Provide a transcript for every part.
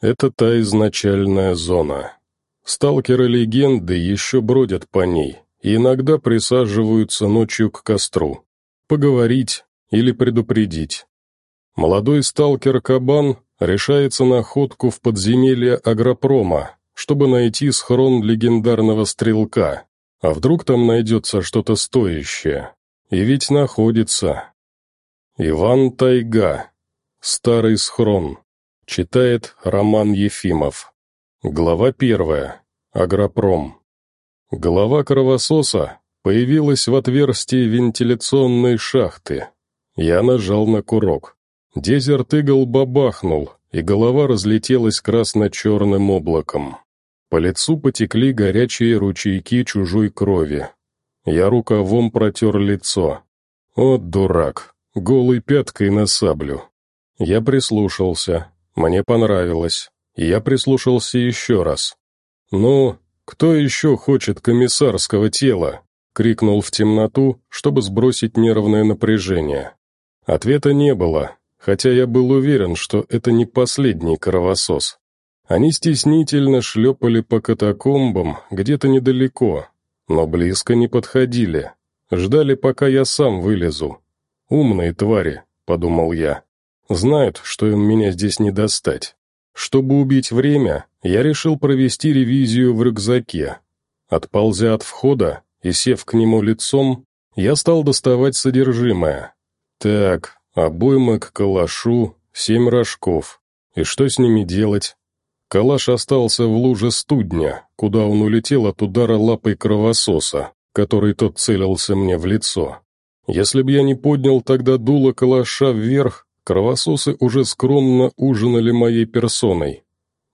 Это та изначальная зона. Сталкеры легенды еще бродят по ней и иногда присаживаются ночью к костру. Поговорить или предупредить. Молодой сталкер Кабан решается на охотку в подземелье агропрома, чтобы найти схрон легендарного стрелка. А вдруг там найдется что-то стоящее? И ведь находится. Иван Тайга. Старый схрон. Читает Роман Ефимов. Глава первая. Агропром. Голова кровососа появилась в отверстии вентиляционной шахты. Я нажал на курок. Дезерт-игл бабахнул, и голова разлетелась красно-черным облаком. По лицу потекли горячие ручейки чужой крови. Я рукавом протер лицо. О, дурак! Голой пяткой на саблю. Я прислушался. Мне понравилось. Я прислушался еще раз. «Ну, кто еще хочет комиссарского тела?» — крикнул в темноту, чтобы сбросить нервное напряжение. Ответа не было, хотя я был уверен, что это не последний кровосос. Они стеснительно шлепали по катакомбам где-то недалеко, но близко не подходили. Ждали, пока я сам вылезу. «Умные твари», — подумал я знают, что им меня здесь не достать. Чтобы убить время, я решил провести ревизию в рюкзаке. Отползя от входа и сев к нему лицом, я стал доставать содержимое. Так, обоймы к калашу, семь рожков. И что с ними делать? Калаш остался в луже студня, куда он улетел от удара лапой кровососа, который тот целился мне в лицо. Если бы я не поднял тогда дуло калаша вверх, Кровососы уже скромно ужинали моей персоной.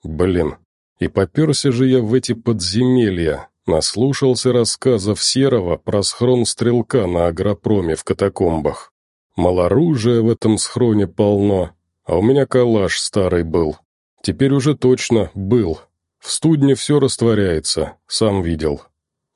Блин, и поперся же я в эти подземелья, наслушался рассказов Серого про схрон стрелка на агропроме в катакомбах. Малоружия в этом схроне полно, а у меня калаш старый был. Теперь уже точно был. В студне все растворяется, сам видел.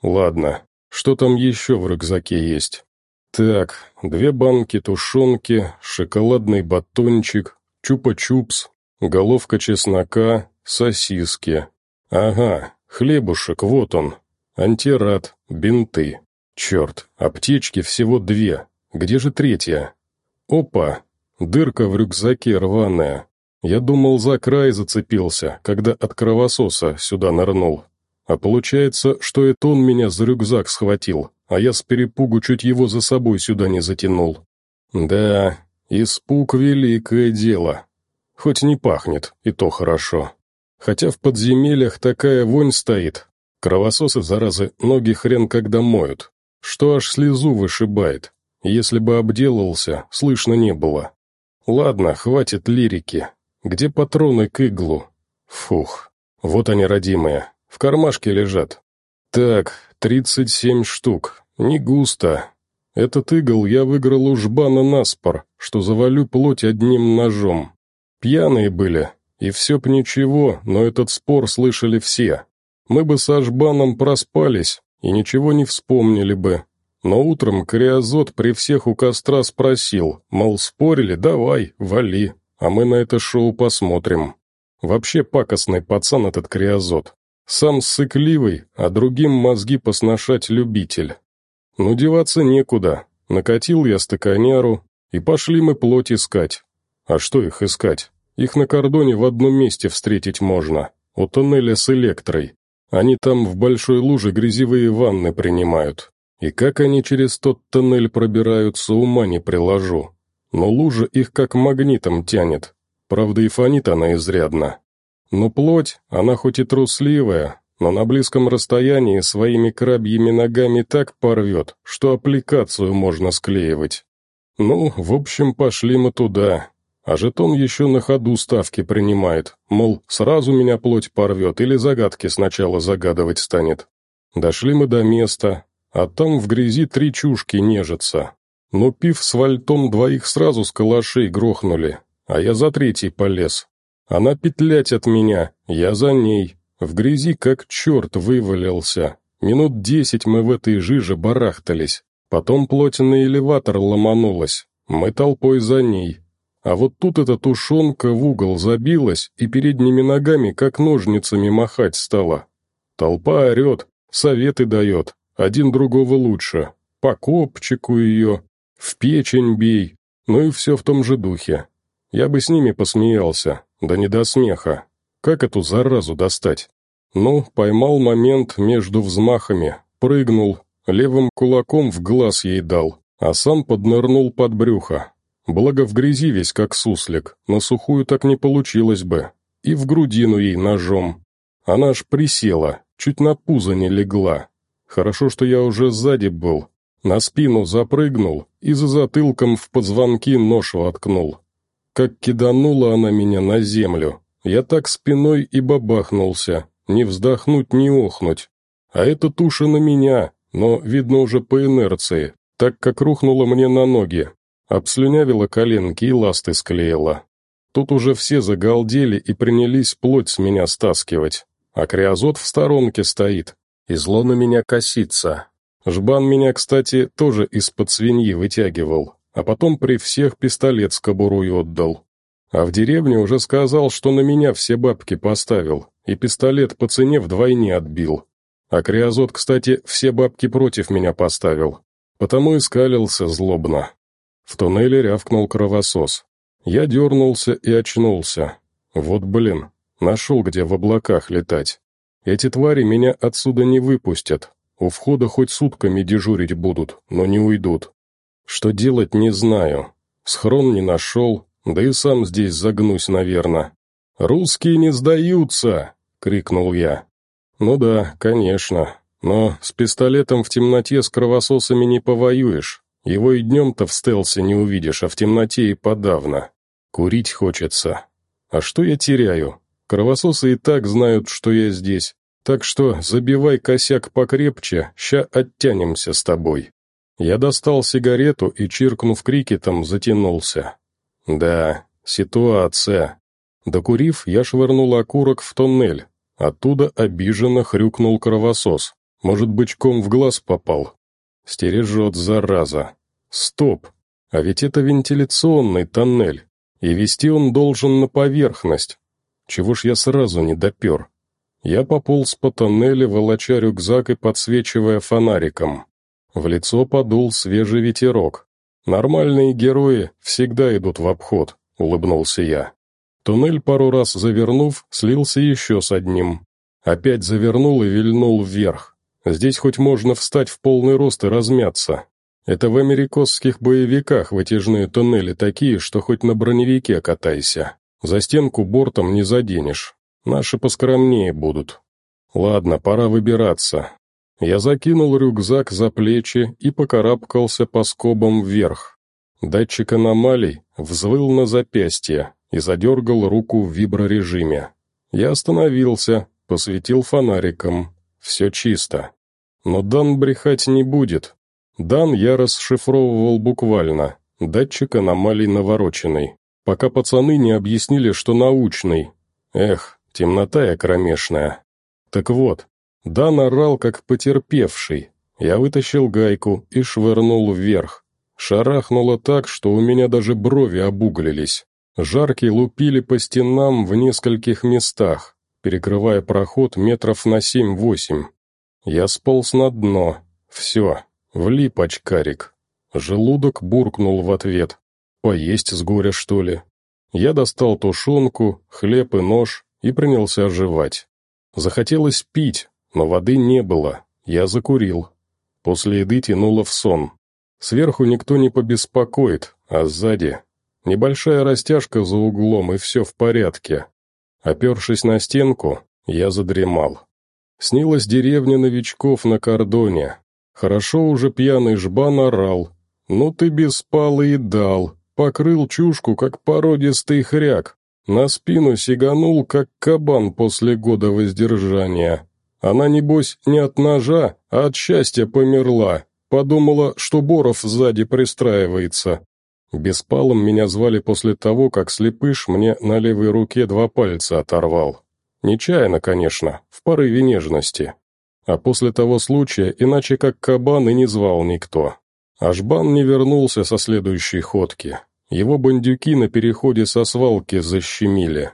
Ладно, что там еще в рюкзаке есть? Так, две банки тушенки, шоколадный батончик, чупа-чупс, головка чеснока, сосиски. Ага, хлебушек, вот он. Антирад, бинты. Черт, аптечки всего две. Где же третья? Опа, дырка в рюкзаке рваная. Я думал, за край зацепился, когда от кровососа сюда нырнул. А получается, что это он меня за рюкзак схватил а я с перепугу чуть его за собой сюда не затянул. Да, испуг — великое дело. Хоть не пахнет, и то хорошо. Хотя в подземельях такая вонь стоит. Кровососы, заразы, ноги хрен когда моют. Что аж слезу вышибает. Если бы обделался, слышно не было. Ладно, хватит лирики. Где патроны к иглу? Фух, вот они, родимые. В кармашке лежат. Так, «Тридцать семь штук. Не густо. Этот игл я выиграл у жбана наспор, что завалю плоть одним ножом. Пьяные были, и все б ничего, но этот спор слышали все. Мы бы со жбаном проспались и ничего не вспомнили бы. Но утром Криозот при всех у костра спросил, мол, спорили, давай, вали, а мы на это шоу посмотрим. Вообще пакостный пацан этот Криозот. Сам сыкливый, а другим мозги посношать любитель. Но деваться некуда. Накатил я стаканяру, и пошли мы плоть искать. А что их искать? Их на кордоне в одном месте встретить можно, у тоннеля с электрой. Они там в большой луже грязевые ванны принимают. И как они через тот тоннель пробираются, ума не приложу. Но лужа их как магнитом тянет. Правда, и фонит она изрядно. Но плоть, она хоть и трусливая, но на близком расстоянии своими крабьими ногами так порвет, что аппликацию можно склеивать. Ну, в общем, пошли мы туда. А жетон еще на ходу ставки принимает, мол, сразу меня плоть порвет или загадки сначала загадывать станет. Дошли мы до места, а там в грязи три чушки нежатся. Но пив с вальтом двоих сразу с калашей грохнули, а я за третий полез, она петлять от меня, я за ней. В грязи как черт вывалился. Минут десять мы в этой жиже барахтались. Потом плоть элеватор ломанулась. Мы толпой за ней. А вот тут эта тушенка в угол забилась и передними ногами как ножницами махать стала. Толпа орет, советы дает, один другого лучше. По копчику ее, в печень бей, ну и все в том же духе. Я бы с ними посмеялся, да не до смеха. Как эту заразу достать? Ну, поймал момент между взмахами, прыгнул, левым кулаком в глаз ей дал, а сам поднырнул под брюхо. Благо в грязи весь как суслик, на сухую так не получилось бы. И в грудину ей ножом. Она ж присела, чуть на пузо не легла. Хорошо, что я уже сзади был. На спину запрыгнул и за затылком в позвонки нож воткнул как киданула она меня на землю. Я так спиной и бабахнулся, не вздохнуть, не охнуть. А эта туша на меня, но, видно, уже по инерции, так как рухнула мне на ноги. Обслюнявила коленки и ласты склеила. Тут уже все загалдели и принялись плоть с меня стаскивать. А криозот в сторонке стоит, и зло на меня косится. Жбан меня, кстати, тоже из-под свиньи вытягивал, а потом при всех пистолет с кобурой отдал. А в деревне уже сказал, что на меня все бабки поставил, и пистолет по цене вдвойне отбил. А Криозот, кстати, все бабки против меня поставил, потому и скалился злобно. В туннеле рявкнул кровосос. Я дернулся и очнулся. Вот блин, нашел где в облаках летать. Эти твари меня отсюда не выпустят. У входа хоть сутками дежурить будут, но не уйдут. Что делать не знаю. Схрон не нашел, да и сам здесь загнусь, наверное. «Русские не сдаются!» — крикнул я. «Ну да, конечно. Но с пистолетом в темноте с кровососами не повоюешь. Его и днем-то в стелсе не увидишь, а в темноте и подавно. Курить хочется. А что я теряю? Кровососы и так знают, что я здесь. Так что забивай косяк покрепче, ща оттянемся с тобой». Я достал сигарету и, чиркнув крикетом, затянулся. Да, ситуация. Докурив, я швырнул окурок в тоннель. Оттуда обиженно хрюкнул кровосос. Может, бычком в глаз попал. Стережет, зараза. Стоп! А ведь это вентиляционный тоннель. И вести он должен на поверхность. Чего ж я сразу не допер? Я пополз по тоннелю, волоча рюкзак и подсвечивая фонариком. В лицо подул свежий ветерок. «Нормальные герои всегда идут в обход», — улыбнулся я. Туннель, пару раз завернув, слился еще с одним. Опять завернул и вильнул вверх. Здесь хоть можно встать в полный рост и размяться. Это в америкосских боевиках вытяжные туннели такие, что хоть на броневике катайся. За стенку бортом не заденешь. Наши поскромнее будут. Ладно, пора выбираться. Я закинул рюкзак за плечи и покарабкался по скобам вверх. Датчик аномалий взвыл на запястье и задергал руку в виброрежиме. Я остановился, посветил фонариком. Все чисто. Но Дан брехать не будет. Дан я расшифровывал буквально. Датчик аномалий навороченный. Пока пацаны не объяснили, что научный. Эх, темнота я кромешная. Так вот, Дан орал, как потерпевший. Я вытащил гайку и швырнул вверх. Шарахнуло так, что у меня даже брови обуглились. Жарки лупили по стенам в нескольких местах, перекрывая проход метров на семь-восемь. Я сполз на дно. Все, влип очкарик. Желудок буркнул в ответ. «Поесть с горя, что ли?» Я достал тушенку, хлеб и нож и принялся оживать. Захотелось пить, но воды не было, я закурил. После еды тянуло в сон. Сверху никто не побеспокоит, а сзади... Небольшая растяжка за углом, и все в порядке. Опершись на стенку, я задремал. Снилась деревня новичков на кордоне. Хорошо уже пьяный жбан орал. «Ну ты беспалый дал!» Покрыл чушку, как породистый хряк. На спину сиганул, как кабан после года воздержания. Она, небось, не от ножа, а от счастья померла. Подумала, что Боров сзади пристраивается. Беспалом меня звали после того, как слепыш мне на левой руке два пальца оторвал. Нечаянно, конечно, в порыве нежности. А после того случая иначе как кабан и не звал никто. Ажбан не вернулся со следующей ходки. Его бандюки на переходе со свалки защемили.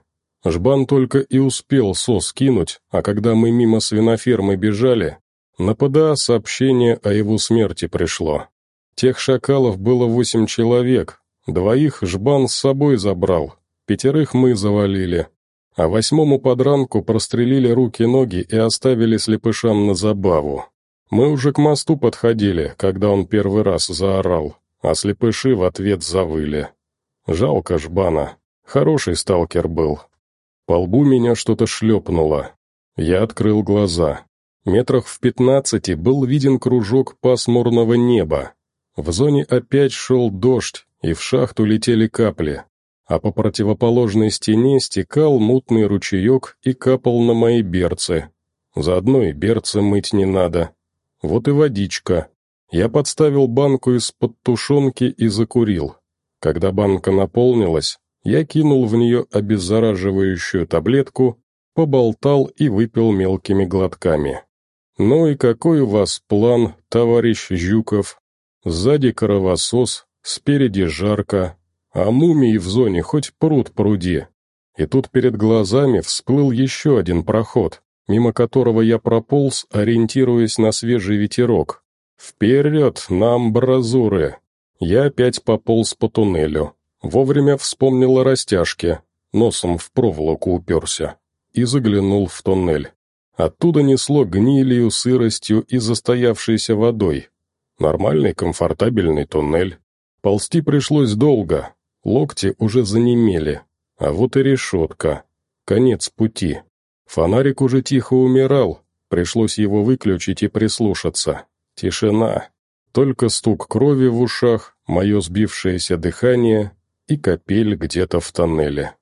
Жбан только и успел сос кинуть, а когда мы мимо свинофермы бежали, на ПДА сообщение о его смерти пришло. Тех шакалов было восемь человек, двоих Жбан с собой забрал, пятерых мы завалили, а восьмому подранку прострелили руки-ноги и оставили слепышам на забаву. Мы уже к мосту подходили, когда он первый раз заорал, а слепыши в ответ завыли. Жалко Жбана, хороший сталкер был, по лбу меня что-то шлепнуло. Я открыл глаза. Метрах в пятнадцати был виден кружок пасмурного неба. В зоне опять шел дождь, и в шахту летели капли. А по противоположной стене стекал мутный ручеек и капал на мои берцы. Заодно и берцы мыть не надо. Вот и водичка. Я подставил банку из-под тушенки и закурил. Когда банка наполнилась, я кинул в нее обеззараживающую таблетку, поболтал и выпил мелкими глотками. «Ну и какой у вас план, товарищ Жюков? Сзади кровосос, спереди жарко, а мумии в зоне хоть пруд пруди». И тут перед глазами всплыл еще один проход, мимо которого я прополз, ориентируясь на свежий ветерок. «Вперед, на амбразуры!» Я опять пополз по туннелю. Вовремя вспомнил о растяжке, носом в проволоку уперся и заглянул в тоннель. Оттуда несло гнилью, сыростью и застоявшейся водой. Нормальный комфортабельный тоннель. Ползти пришлось долго, локти уже занемели. А вот и решетка. Конец пути. Фонарик уже тихо умирал, пришлось его выключить и прислушаться. Тишина. Только стук крови в ушах, мое сбившееся дыхание и копель где-то в тоннеле.